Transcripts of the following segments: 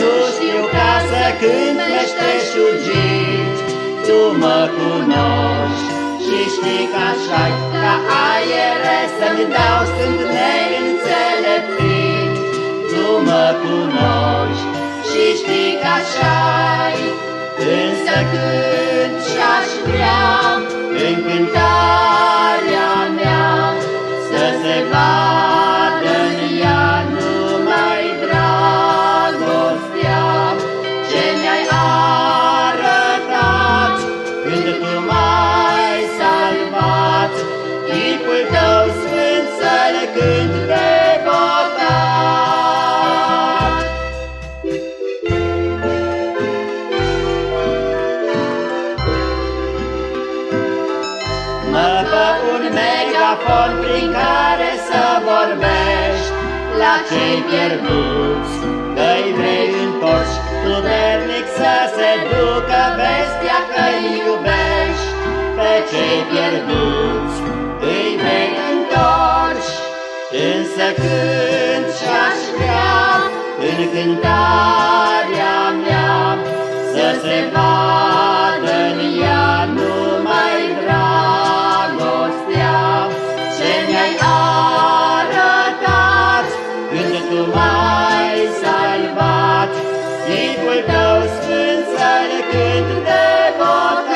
nu știu ca să cânt meșteșugit, Tu mă cunoști și știi că așa ca aere Să-mi dau sunt neînțeleptit. Tu mă cunoști și știi că așa Însă când și-aș vrea în megafon prin care să vorbești. La cei pierduți, că-i vrei întorci, puternic să se ducă vestia că-i iubești, pe cei pierduți îi vrei întorci, însă când și-aș vrea în cântarea mea să se vadă Chipul tău sfânt să-l cânt devotat.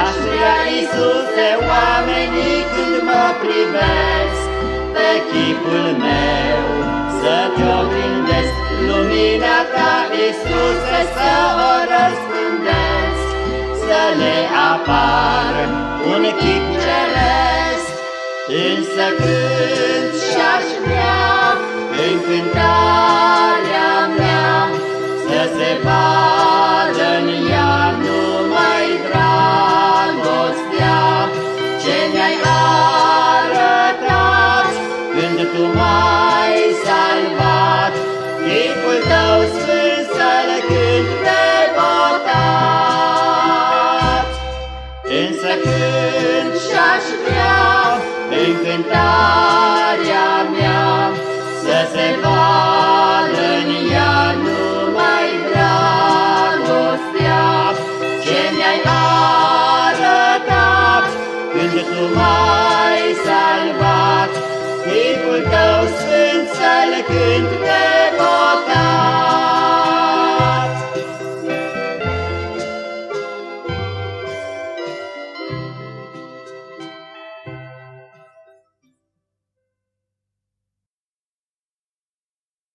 Aș vrea, Iisuse, oamenii când mă privesc pe chipul meu, să-ți oglindesc lumina ta, Iisuse, să o răspândesc, să le apar un chip ceresc, însă când și-aș vrea încântarea mea Să se vadă în ea numai dragostea Ce mi-ai arătat. Când tu m-ai salvat Chipul tău sfânt să-l cânt pe